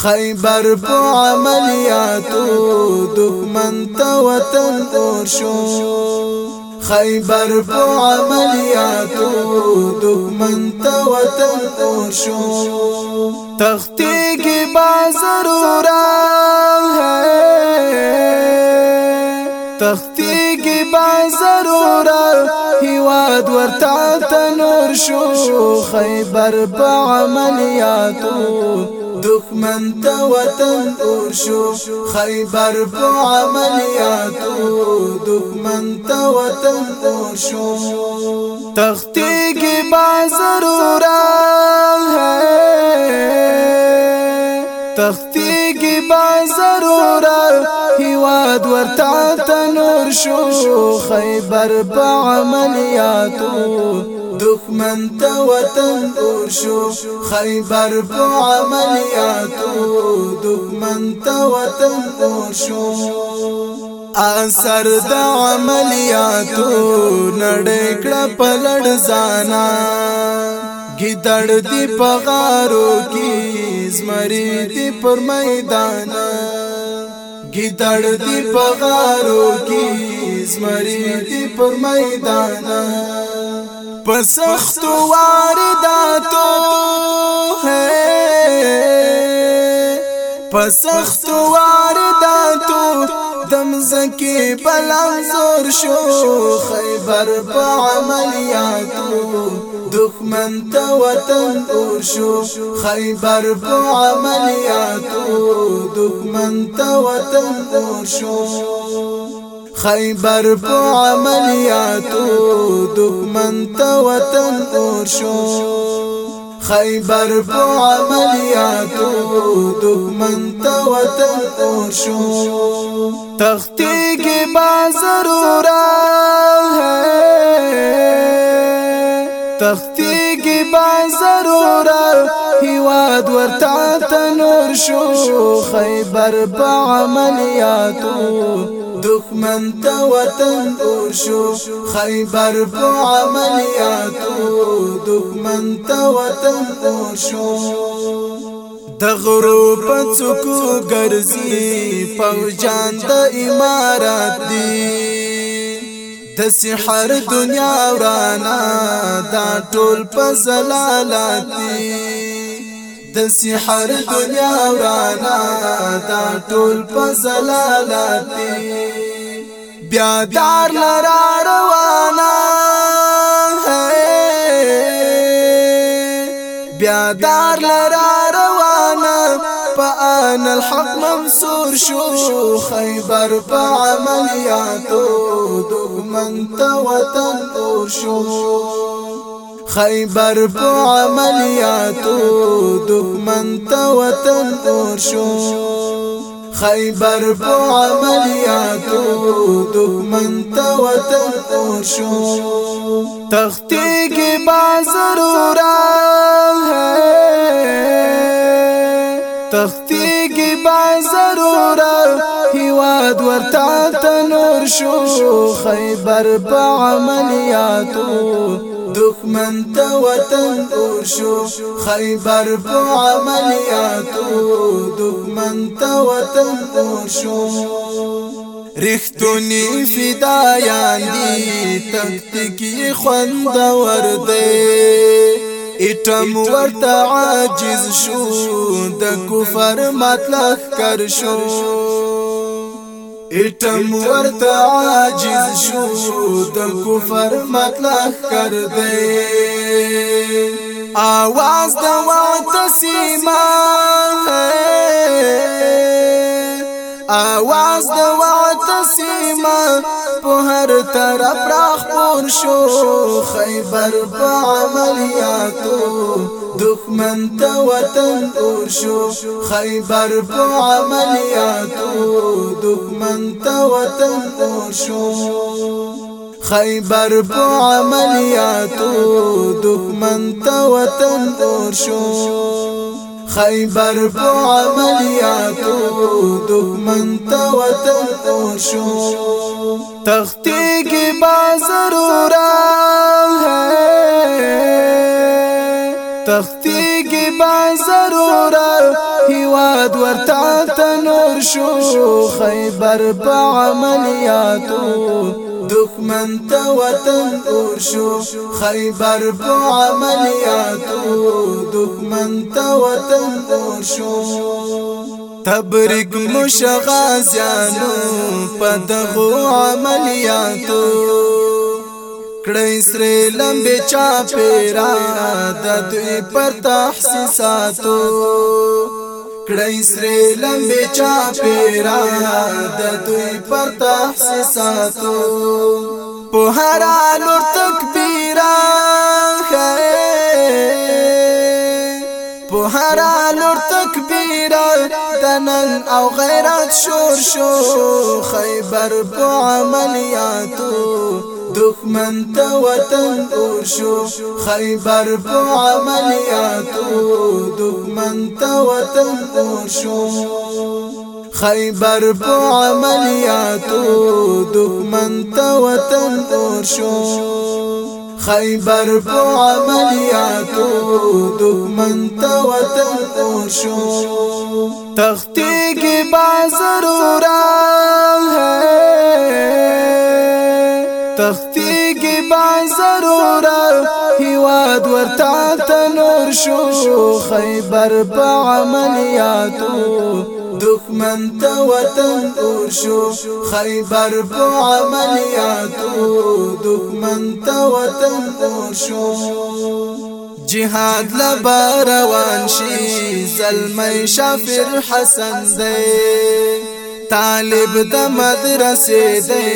خیبر په عملیاتو دښمن ته وطن اور شو. خیبر په عملیاتو دښمن وطن اور شو. تختیږي با ضرورا ہے. تختیږي با ضرورا هیواد ورتا تنور شو. خیبر په عملیاتو دښمن ته وطن اور شو خیبر په عملیاتو دښمن ته وطن اور شو. تختیږي با ضرورا ہے تختیږي با ضرورا هیواد ورتا تنور شو خیبر په عملیاتو دښمن ته وطن اور شو. خیبر په عملیاتو دښمن ته وطن اور شو. اثر د عملیاتو نړۍ کړه پلړ ځانا ګیدړ دی پغارو کې زمری دی پر میدان ګیدړ دی پغارو کې زمری دی پر میدان پسخت وارداتو ہے پسخت وارداتو دم زکی بلان زور شو خیبر پا عملیاتو دخمن تا وطن اور شو خیبر پا عملیاتو دخمن تا وطن اور شو خیبر په عملیاتو دښمن ته وطن اور شو خیبر په عملیاتو دښمن ته وطن اور شو تختیږي با ضرورا ہے تختیږي با دښمن ته وطن اور شو خیبر په عملیاتو دښمن ته وطن اور شو. د غرو په څوکو ګرځي فوجان د امارات دی د سحر دنیا ورانا دا ټول په دی د سحر دنیا ورانا دا ټول په زلالات بیا دار لرا روانا بیا دار لرا روانا پان الحق منصور شو خیبر په عملیاتو دښمن ته وطن شو. خیبر په عملیاتو دښمن ته وطن اور شو خیبر په عملیاتو دښمن وطن اور شو با ہے. با هیواد ورتا تنور شو. خیبر په دښمن ته وطن اور شو خیبر په عملیاتو دښمن ته وطن اور شو رښتونی فدایان دي. تکتکی خوند ور دی اټم ورته عاجز شو د کفر مطلق کر شو اټم ورته عاجز شو د کفر مطلق کر دے आवाज د معتصما आवाज د معتصما په هر طرف راخ پور شو خیبر په عملیاتو دښمن ته وطن اور شو. خیبر په عملیاتو دښمن ته وطن اور شو. خیبر په عملیاتو دښمن ته وطن اور شو. خیبر په عملیاتو دښمن ته وطن اور شو. تختیږي با ضرورا ہے تختیږي با ضرورا هیواد ورتا تنور شو. خیبر په عملیاتو. دښمن ته وطن اور شو. خیبر په عملیاتو. دښمن ته وطن اور شو. تبریک مشغازیانو په دغو عملیاتو کړي سره لمبه چا پیرا د دوی پر تحسیساتو. کړي سره لمبه چا پیرا د دوی پر تحسیساتو. په هر لور تکبیرا په هر لور تکبیرا دنن او غیرت شور شو خیبر په عملیاتو دښمن ته وطن اور شو خیبر په عملیاتو دښمن ته وطن اور شو خیبر په عملیاتو دښمن ته وطن اور شو خیبر په عملیاتو دښمن ته وطن اور شو تختیږي با ضرورت تختیږي با ضرورت هیواد ورتا تنور شو. خیبر په عملیاتو دښمن ته وطن اور شو. خیبر په عملیاتو ته وطن اور شو. جهاد لبروان شي. زلمی شافر حسن دی. طالب د مدرسې دی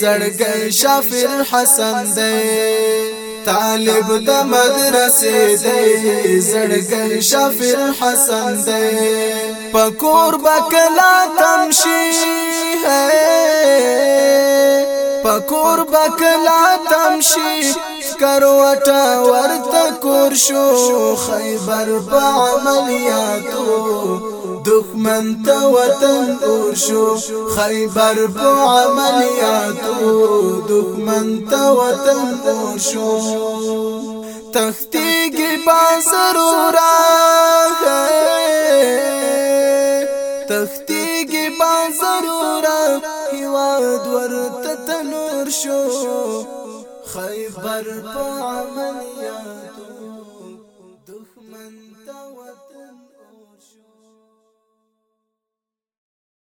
زړګي شافر حسن دی. طالب د مدرسې دی زړګي شافر حسن دی. پکور بکلا تمشي پکور بکلا تمشي کروټا ورته کور شو خیبر په عملیاتو دښمن ته وطن اور شو خیبر په عملیاتو. دښمن ته وطن اور شو. تختیږي با ضرورا تختیږي با ضرورا هیواد ورته تنور شو. خیبر په عملیاتو